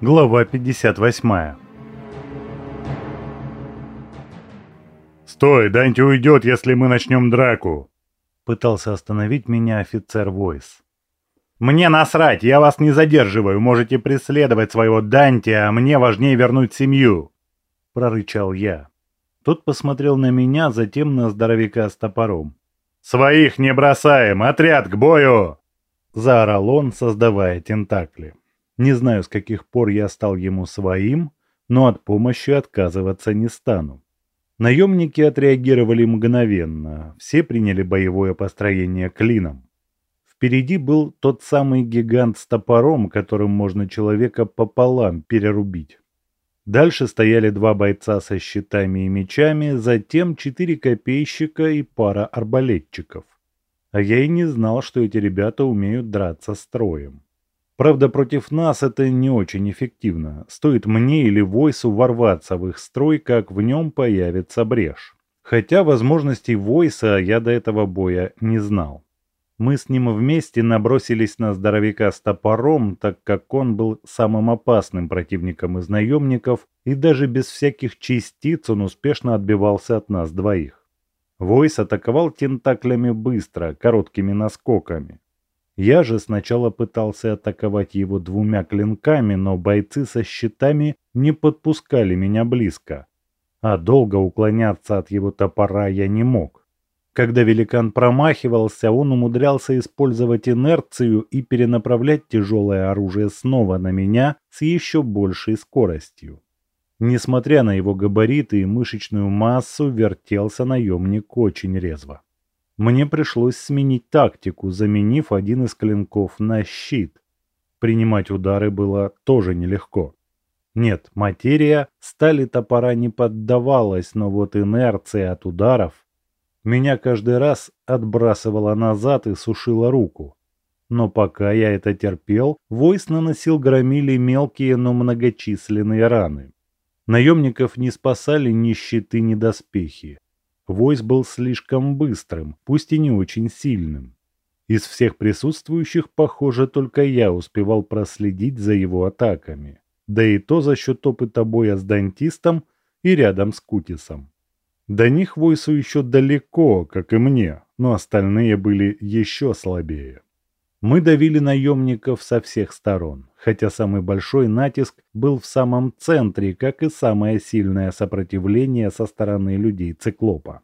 Глава 58 «Стой, Данти уйдет, если мы начнем драку!» Пытался остановить меня офицер Войс. «Мне насрать, я вас не задерживаю, можете преследовать своего Данти, а мне важнее вернуть семью!» Прорычал я. Тот посмотрел на меня, затем на здоровяка с топором. «Своих не бросаем! Отряд к бою!» Заорал он, создавая тентакли. Не знаю, с каких пор я стал ему своим, но от помощи отказываться не стану. Наемники отреагировали мгновенно, все приняли боевое построение клином. Впереди был тот самый гигант с топором, которым можно человека пополам перерубить. Дальше стояли два бойца со щитами и мечами, затем четыре копейщика и пара арбалетчиков. А я и не знал, что эти ребята умеют драться строем. Правда, против нас это не очень эффективно. Стоит мне или Войсу ворваться в их строй, как в нем появится брешь. Хотя возможностей Войса я до этого боя не знал. Мы с ним вместе набросились на здоровяка с топором, так как он был самым опасным противником из наемников, и даже без всяких частиц он успешно отбивался от нас двоих. Войс атаковал тентаклями быстро, короткими наскоками. Я же сначала пытался атаковать его двумя клинками, но бойцы со щитами не подпускали меня близко. А долго уклоняться от его топора я не мог. Когда великан промахивался, он умудрялся использовать инерцию и перенаправлять тяжелое оружие снова на меня с еще большей скоростью. Несмотря на его габариты и мышечную массу, вертелся наемник очень резво. Мне пришлось сменить тактику, заменив один из клинков на щит. Принимать удары было тоже нелегко. Нет, материя стали топора не поддавалась, но вот инерция от ударов меня каждый раз отбрасывала назад и сушила руку. Но пока я это терпел, войс наносил громили мелкие, но многочисленные раны. Наемников не спасали ни щиты, ни доспехи. Войс был слишком быстрым, пусть и не очень сильным. Из всех присутствующих, похоже, только я успевал проследить за его атаками. Да и то за счет опыта боя с дантистом и рядом с Кутисом. До них Войсу еще далеко, как и мне, но остальные были еще слабее. Мы давили наемников со всех сторон, хотя самый большой натиск был в самом центре, как и самое сильное сопротивление со стороны людей циклопа.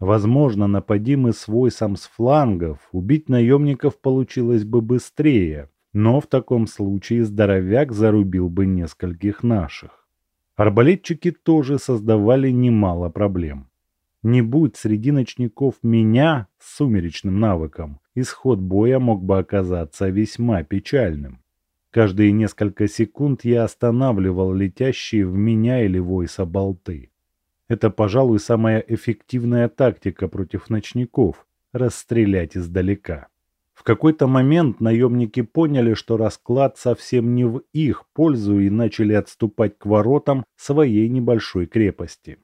Возможно, напади мы с войсом с флангов, убить наемников получилось бы быстрее, но в таком случае здоровяк зарубил бы нескольких наших. Арбалетчики тоже создавали немало проблем. Не будь среди ночников меня с сумеречным навыком, исход боя мог бы оказаться весьма печальным. Каждые несколько секунд я останавливал летящие в меня или войса болты. Это, пожалуй, самая эффективная тактика против ночников – расстрелять издалека. В какой-то момент наемники поняли, что расклад совсем не в их пользу и начали отступать к воротам своей небольшой крепости.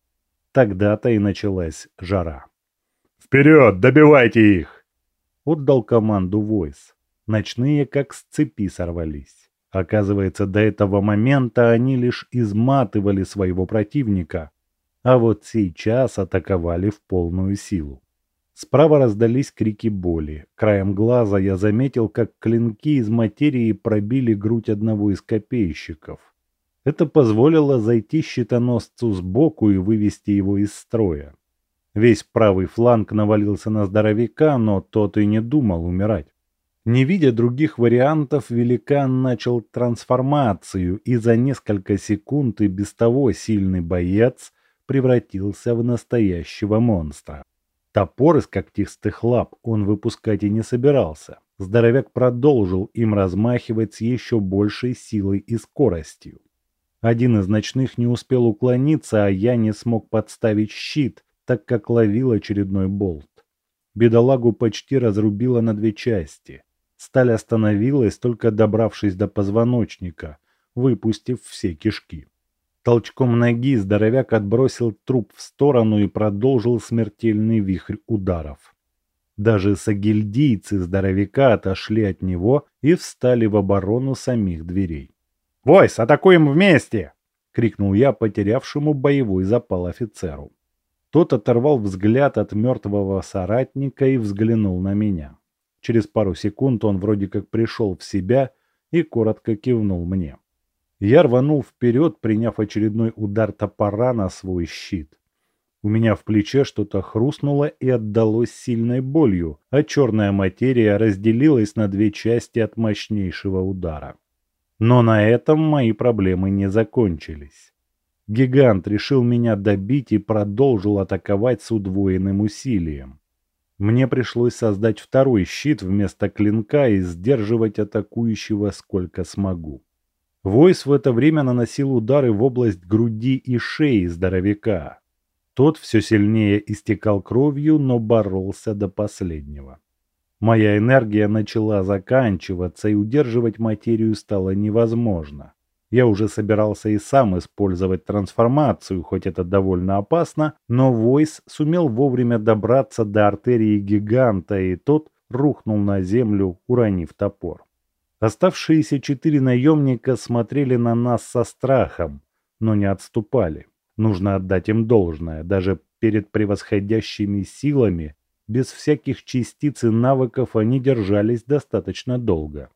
Тогда-то и началась жара. «Вперед, добивайте их!» Отдал команду Войс. Ночные как с цепи сорвались. Оказывается, до этого момента они лишь изматывали своего противника, а вот сейчас атаковали в полную силу. Справа раздались крики боли. Краем глаза я заметил, как клинки из материи пробили грудь одного из копейщиков. Это позволило зайти щитоносцу сбоку и вывести его из строя. Весь правый фланг навалился на здоровяка, но тот и не думал умирать. Не видя других вариантов, великан начал трансформацию, и за несколько секунд и без того сильный боец превратился в настоящего монстра. Топор из когтистых лап он выпускать и не собирался. Здоровяк продолжил им размахивать с еще большей силой и скоростью. Один из ночных не успел уклониться, а я не смог подставить щит, так как ловил очередной болт. Бедолагу почти разрубило на две части. Сталь остановилась, только добравшись до позвоночника, выпустив все кишки. Толчком ноги здоровяк отбросил труп в сторону и продолжил смертельный вихрь ударов. Даже сагильдийцы здоровяка отошли от него и встали в оборону самих дверей. «Войс, атакуем вместе!» — крикнул я потерявшему боевой запал офицеру. Тот оторвал взгляд от мертвого соратника и взглянул на меня. Через пару секунд он вроде как пришел в себя и коротко кивнул мне. Я рванул вперед, приняв очередной удар топора на свой щит. У меня в плече что-то хрустнуло и отдалось сильной болью, а черная материя разделилась на две части от мощнейшего удара. Но на этом мои проблемы не закончились. Гигант решил меня добить и продолжил атаковать с удвоенным усилием. Мне пришлось создать второй щит вместо клинка и сдерживать атакующего сколько смогу. Войс в это время наносил удары в область груди и шеи здоровяка. Тот все сильнее истекал кровью, но боролся до последнего. Моя энергия начала заканчиваться, и удерживать материю стало невозможно. Я уже собирался и сам использовать трансформацию, хоть это довольно опасно, но Войс сумел вовремя добраться до артерии гиганта, и тот рухнул на землю, уронив топор. Оставшиеся четыре наемника смотрели на нас со страхом, но не отступали. Нужно отдать им должное, даже перед превосходящими силами, без всяких частиц и навыков они держались достаточно долго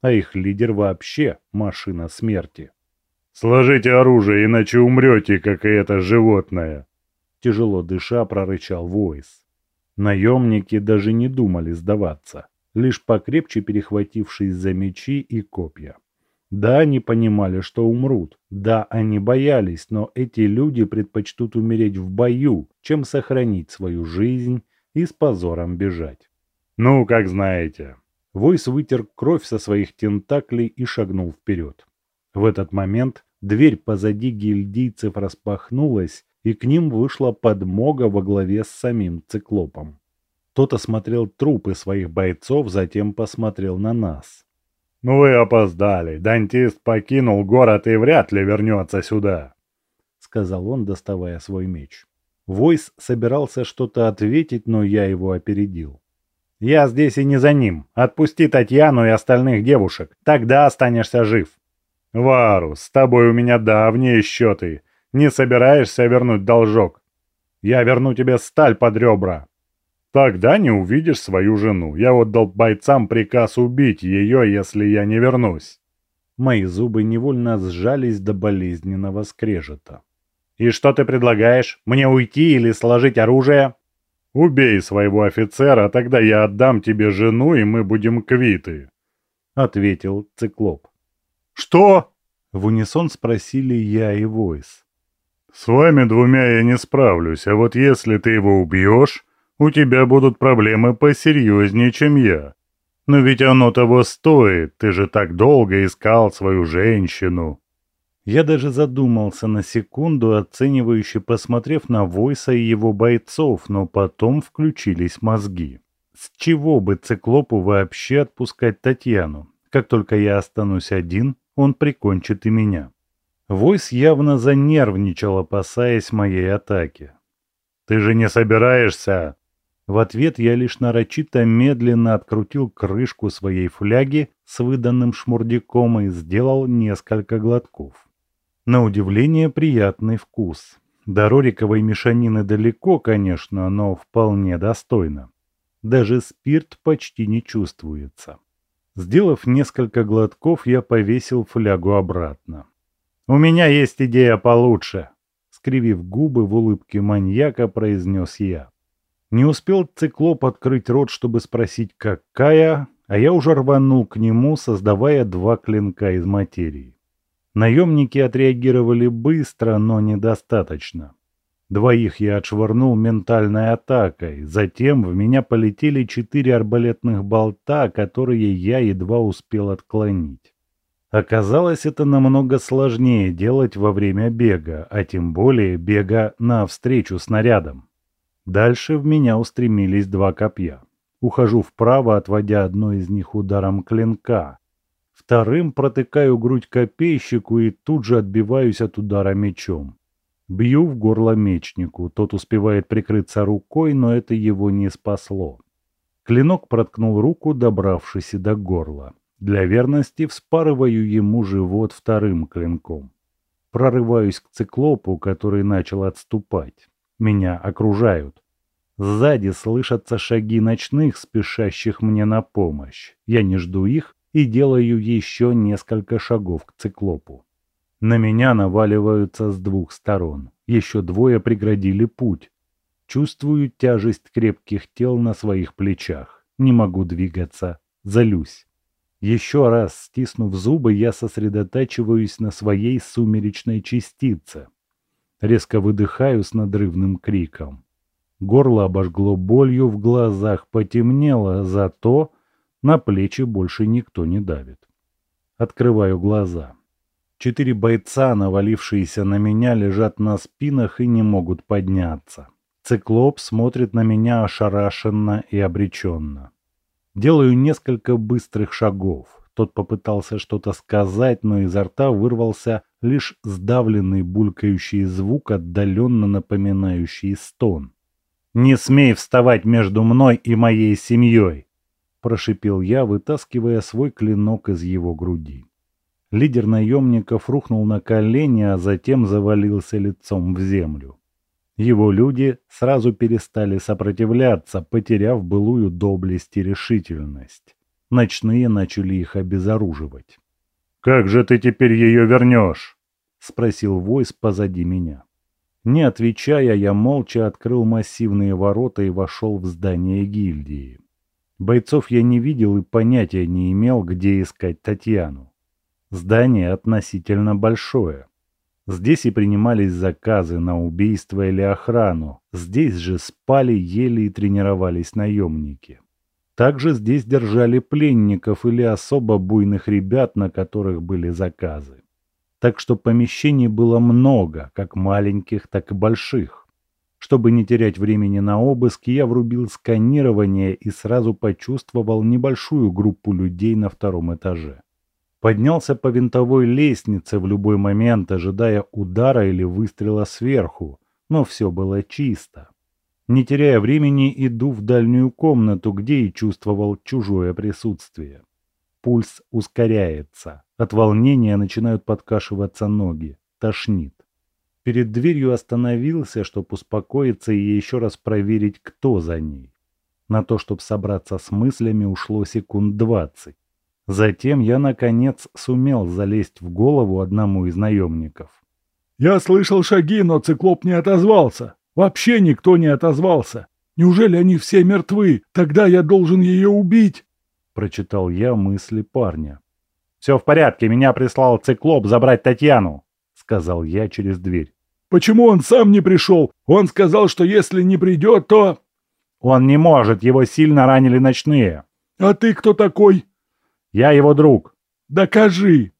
а их лидер вообще машина смерти. «Сложите оружие, иначе умрете, как и это животное!» Тяжело дыша прорычал Войс. Наемники даже не думали сдаваться, лишь покрепче перехватившись за мечи и копья. Да, они понимали, что умрут. Да, они боялись, но эти люди предпочтут умереть в бою, чем сохранить свою жизнь и с позором бежать. «Ну, как знаете», Войс вытер кровь со своих тентаклей и шагнул вперед. В этот момент дверь позади гильдийцев распахнулась, и к ним вышла подмога во главе с самим циклопом. Тот осмотрел трупы своих бойцов, затем посмотрел на нас. «Ну вы опоздали. Дантист покинул город и вряд ли вернется сюда», — сказал он, доставая свой меч. Войс собирался что-то ответить, но я его опередил. Я здесь и не за ним. Отпусти Татьяну и остальных девушек. Тогда останешься жив. Варус, с тобой у меня давние счеты. Не собираешься вернуть должок? Я верну тебе сталь под ребра. Тогда не увидишь свою жену. Я отдал бойцам приказ убить ее, если я не вернусь. Мои зубы невольно сжались до болезненного скрежета. «И что ты предлагаешь? Мне уйти или сложить оружие?» «Убей своего офицера, тогда я отдам тебе жену, и мы будем квиты», — ответил Циклоп. «Что?» — в унисон спросили я и Войс. «С вами двумя я не справлюсь, а вот если ты его убьешь, у тебя будут проблемы посерьезнее, чем я. Но ведь оно того стоит, ты же так долго искал свою женщину». Я даже задумался на секунду, оценивающе посмотрев на Войса и его бойцов, но потом включились мозги. С чего бы циклопу вообще отпускать Татьяну? Как только я останусь один, он прикончит и меня. Войс явно занервничал, опасаясь моей атаки. «Ты же не собираешься?» В ответ я лишь нарочито медленно открутил крышку своей фляги с выданным шмурдяком и сделал несколько глотков. На удивление приятный вкус. До рориковой мешанины далеко, конечно, но вполне достойно. Даже спирт почти не чувствуется. Сделав несколько глотков, я повесил флягу обратно. «У меня есть идея получше», — скривив губы в улыбке маньяка, произнес я. Не успел циклоп открыть рот, чтобы спросить «какая?», а я уже рванул к нему, создавая два клинка из материи. Наемники отреагировали быстро, но недостаточно. Двоих я отшвырнул ментальной атакой, затем в меня полетели четыре арбалетных болта, которые я едва успел отклонить. Оказалось, это намного сложнее делать во время бега, а тем более бега навстречу снарядам. Дальше в меня устремились два копья. Ухожу вправо, отводя одно из них ударом клинка, Вторым протыкаю грудь копейщику и тут же отбиваюсь от удара мечом. Бью в горло мечнику, тот успевает прикрыться рукой, но это его не спасло. Клинок проткнул руку, добравшись и до горла. Для верности вспарываю ему живот вторым клинком. Прорываюсь к циклопу, который начал отступать. Меня окружают. Сзади слышатся шаги ночных, спешащих мне на помощь. Я не жду их и делаю еще несколько шагов к циклопу. На меня наваливаются с двух сторон. Еще двое преградили путь. Чувствую тяжесть крепких тел на своих плечах. Не могу двигаться. Залюсь. Еще раз стиснув зубы, я сосредотачиваюсь на своей сумеречной частице. Резко выдыхаю с надрывным криком. Горло обожгло болью, в глазах потемнело, зато на плечи больше никто не давит. Открываю глаза. Четыре бойца, навалившиеся на меня, лежат на спинах и не могут подняться. Циклоп смотрит на меня ошарашенно и обреченно. Делаю несколько быстрых шагов. Тот попытался что-то сказать, но изо рта вырвался лишь сдавленный булькающий звук, отдаленно напоминающий стон. «Не смей вставать между мной и моей семьей!» – прошипел я, вытаскивая свой клинок из его груди. Лидер наемников рухнул на колени, а затем завалился лицом в землю. Его люди сразу перестали сопротивляться, потеряв былую доблесть и решительность. Ночные начали их обезоруживать. «Как же ты теперь ее вернешь?» — спросил Войс позади меня. Не отвечая, я молча открыл массивные ворота и вошел в здание гильдии. Бойцов я не видел и понятия не имел, где искать Татьяну. Здание относительно большое. Здесь и принимались заказы на убийство или охрану. Здесь же спали, ели и тренировались наемники. Также здесь держали пленников или особо буйных ребят, на которых были заказы. Так что помещений было много, как маленьких, так и больших. Чтобы не терять времени на обыск, я врубил сканирование и сразу почувствовал небольшую группу людей на втором этаже. Поднялся по винтовой лестнице в любой момент, ожидая удара или выстрела сверху, но все было чисто. Не теряя времени, иду в дальнюю комнату, где и чувствовал чужое присутствие. Пульс ускоряется. От волнения начинают подкашиваться ноги. Тошнит. Перед дверью остановился, чтобы успокоиться и еще раз проверить, кто за ней. На то, чтобы собраться с мыслями, ушло секунд двадцать. Затем я, наконец, сумел залезть в голову одному из наемников. «Я слышал шаги, но циклоп не отозвался. Вообще никто не отозвался. Неужели они все мертвы? Тогда я должен ее убить!» Прочитал я мысли парня. «Все в порядке, меня прислал циклоп забрать Татьяну», — сказал я через дверь. «Почему он сам не пришел? Он сказал, что если не придет, то...» «Он не может, его сильно ранили ночные». «А ты кто такой?» Я его друг. Докажи.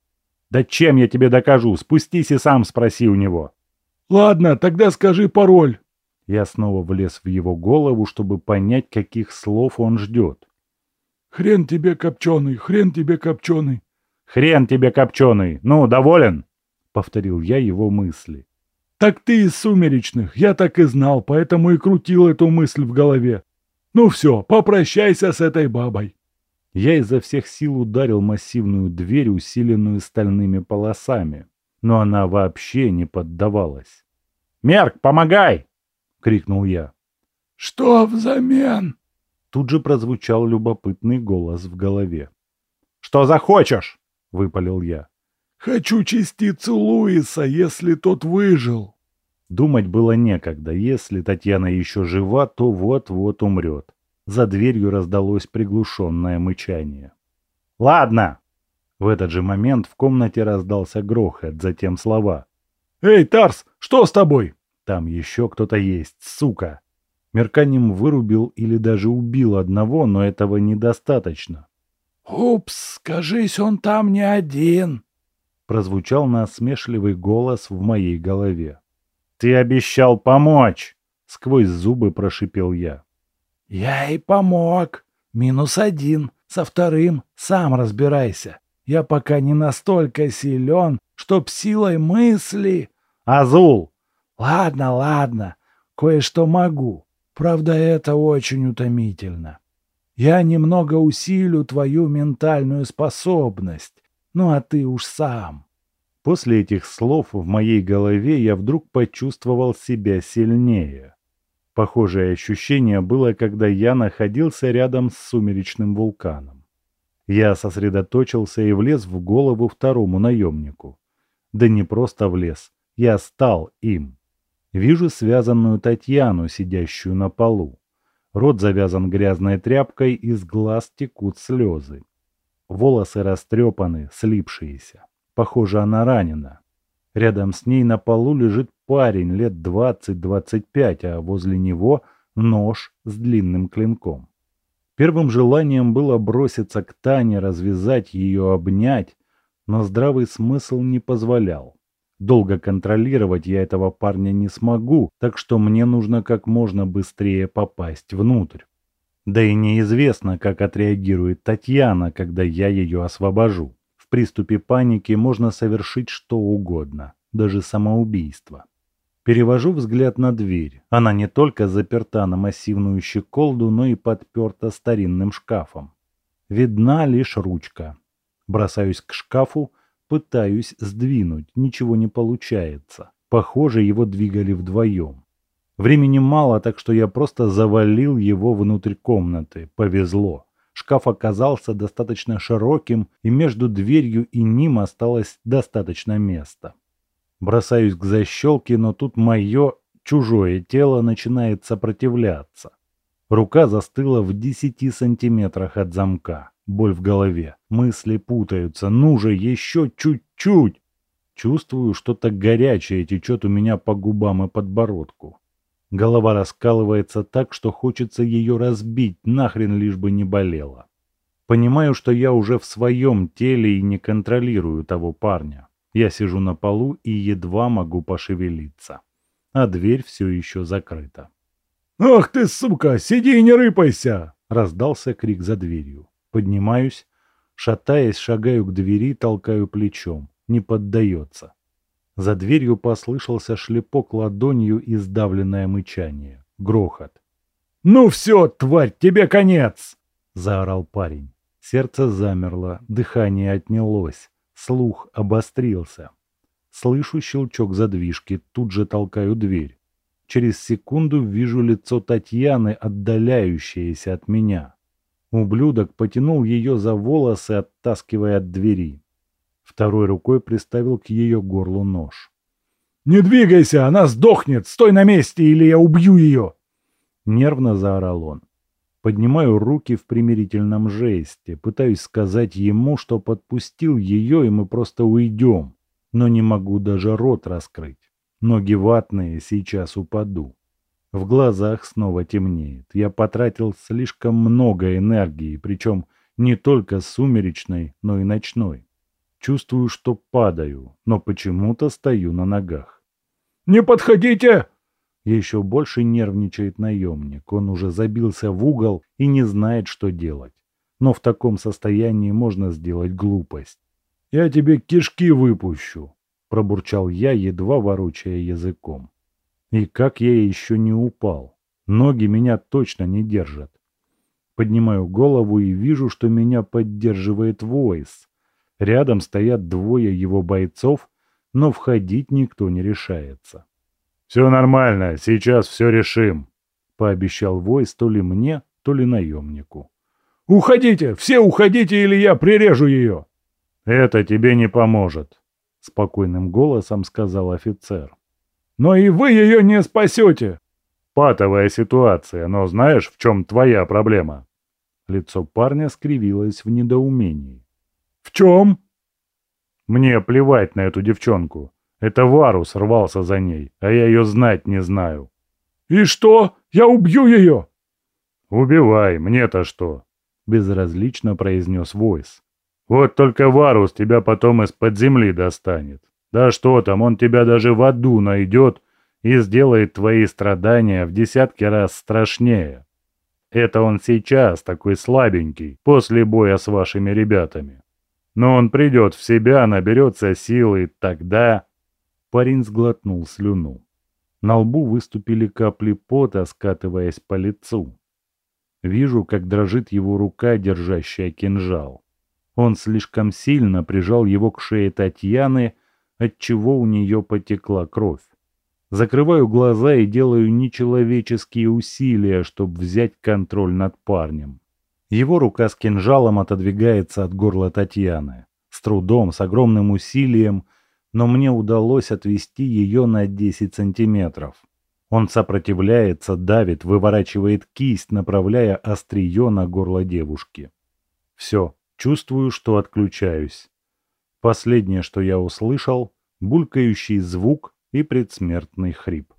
Да чем я тебе докажу? Спустись и сам спроси у него. Ладно, тогда скажи пароль. Я снова влез в его голову, чтобы понять, каких слов он ждет. Хрен тебе копченый, хрен тебе копченый. Хрен тебе копченый. Ну, доволен? Повторил я его мысли. Так ты из сумеречных, я так и знал, поэтому и крутил эту мысль в голове. Ну все, попрощайся с этой бабой. Я изо всех сил ударил массивную дверь, усиленную стальными полосами, но она вообще не поддавалась. «Мерк, помогай!» — крикнул я. «Что взамен?» Тут же прозвучал любопытный голос в голове. «Что захочешь?» — выпалил я. «Хочу частицу Луиса, если тот выжил». Думать было некогда. Если Татьяна еще жива, то вот-вот умрет. За дверью раздалось приглушенное мычание. «Ладно!» В этот же момент в комнате раздался грохот, затем слова. «Эй, Тарс, что с тобой?» «Там еще кто-то есть, сука!» Мерканем вырубил или даже убил одного, но этого недостаточно. «Упс, кажись, он там не один!» Прозвучал насмешливый голос в моей голове. «Ты обещал помочь!» Сквозь зубы прошипел я. «Я и помог. Минус один. Со вторым сам разбирайся. Я пока не настолько силен, чтоб силой мысли...» «Азул!» «Ладно, ладно. Кое-что могу. Правда, это очень утомительно. Я немного усилю твою ментальную способность. Ну а ты уж сам. После этих слов в моей голове я вдруг почувствовал себя сильнее. Похожее ощущение было, когда я находился рядом с сумеречным вулканом. Я сосредоточился и влез в голову второму наемнику. Да не просто влез, я стал им. Вижу связанную Татьяну, сидящую на полу. Рот завязан грязной тряпкой, из глаз текут слезы. Волосы растрепаны, слипшиеся. Похоже, она ранена. Рядом с ней на полу лежит парень лет 20-25, а возле него нож с длинным клинком. Первым желанием было броситься к Тане, развязать ее, обнять, но здравый смысл не позволял. Долго контролировать я этого парня не смогу, так что мне нужно как можно быстрее попасть внутрь. Да и неизвестно, как отреагирует Татьяна, когда я ее освобожу приступе паники можно совершить что угодно, даже самоубийство. Перевожу взгляд на дверь. Она не только заперта на массивную щеколду, но и подперта старинным шкафом. Видна лишь ручка. Бросаюсь к шкафу, пытаюсь сдвинуть, ничего не получается. Похоже, его двигали вдвоем. Времени мало, так что я просто завалил его внутрь комнаты. Повезло. Шкаф оказался достаточно широким, и между дверью и ним осталось достаточно места. Бросаюсь к защелке, но тут мое чужое тело начинает сопротивляться. Рука застыла в десяти сантиметрах от замка. Боль в голове. Мысли путаются. Ну же, еще чуть-чуть. Чувствую, что-то горячее течет у меня по губам и подбородку. Голова раскалывается так, что хочется ее разбить, нахрен лишь бы не болела. Понимаю, что я уже в своем теле и не контролирую того парня. Я сижу на полу и едва могу пошевелиться. А дверь все еще закрыта. «Ах ты, сука, сиди и не рыпайся!» Раздался крик за дверью. Поднимаюсь, шатаясь, шагаю к двери, толкаю плечом. Не поддается. За дверью послышался шлепок ладонью и сдавленное мычание. Грохот. «Ну все, тварь, тебе конец!» — заорал парень. Сердце замерло, дыхание отнялось, слух обострился. Слышу щелчок задвижки, тут же толкаю дверь. Через секунду вижу лицо Татьяны, отдаляющееся от меня. Ублюдок потянул ее за волосы, оттаскивая от двери. Второй рукой приставил к ее горлу нож. «Не двигайся, она сдохнет! Стой на месте, или я убью ее!» Нервно заорал он. Поднимаю руки в примирительном жесте, пытаюсь сказать ему, что подпустил ее, и мы просто уйдем, но не могу даже рот раскрыть. Ноги ватные, сейчас упаду. В глазах снова темнеет. Я потратил слишком много энергии, причем не только сумеречной, но и ночной. Чувствую, что падаю, но почему-то стою на ногах. «Не подходите!» Еще больше нервничает наемник. Он уже забился в угол и не знает, что делать. Но в таком состоянии можно сделать глупость. «Я тебе кишки выпущу», — пробурчал я, едва ворочая языком. И как я еще не упал. Ноги меня точно не держат. Поднимаю голову и вижу, что меня поддерживает Войс. Рядом стоят двое его бойцов, но входить никто не решается. «Все нормально, сейчас все решим», — пообещал Войс то ли мне, то ли наемнику. «Уходите! Все уходите, или я прирежу ее!» «Это тебе не поможет», — спокойным голосом сказал офицер. «Но и вы ее не спасете!» «Патовая ситуация, но знаешь, в чем твоя проблема?» Лицо парня скривилось в недоумении. «В чем?» «Мне плевать на эту девчонку. Это Варус рвался за ней, а я ее знать не знаю». «И что? Я убью ее!» «Убивай, мне-то что?» — безразлично произнес Войс. «Вот только Варус тебя потом из-под земли достанет. Да что там, он тебя даже в аду найдет и сделает твои страдания в десятки раз страшнее. Это он сейчас такой слабенький, после боя с вашими ребятами. Но он придет в себя, наберется силы, тогда...» Парень сглотнул слюну. На лбу выступили капли пота, скатываясь по лицу. Вижу, как дрожит его рука, держащая кинжал. Он слишком сильно прижал его к шее Татьяны, отчего у нее потекла кровь. Закрываю глаза и делаю нечеловеческие усилия, чтобы взять контроль над парнем. Его рука с кинжалом отодвигается от горла Татьяны. С трудом, с огромным усилием, но мне удалось отвести ее на 10 сантиметров. Он сопротивляется, давит, выворачивает кисть, направляя острие на горло девушки. Все, чувствую, что отключаюсь. Последнее, что я услышал, булькающий звук и предсмертный хрип.